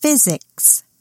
physics.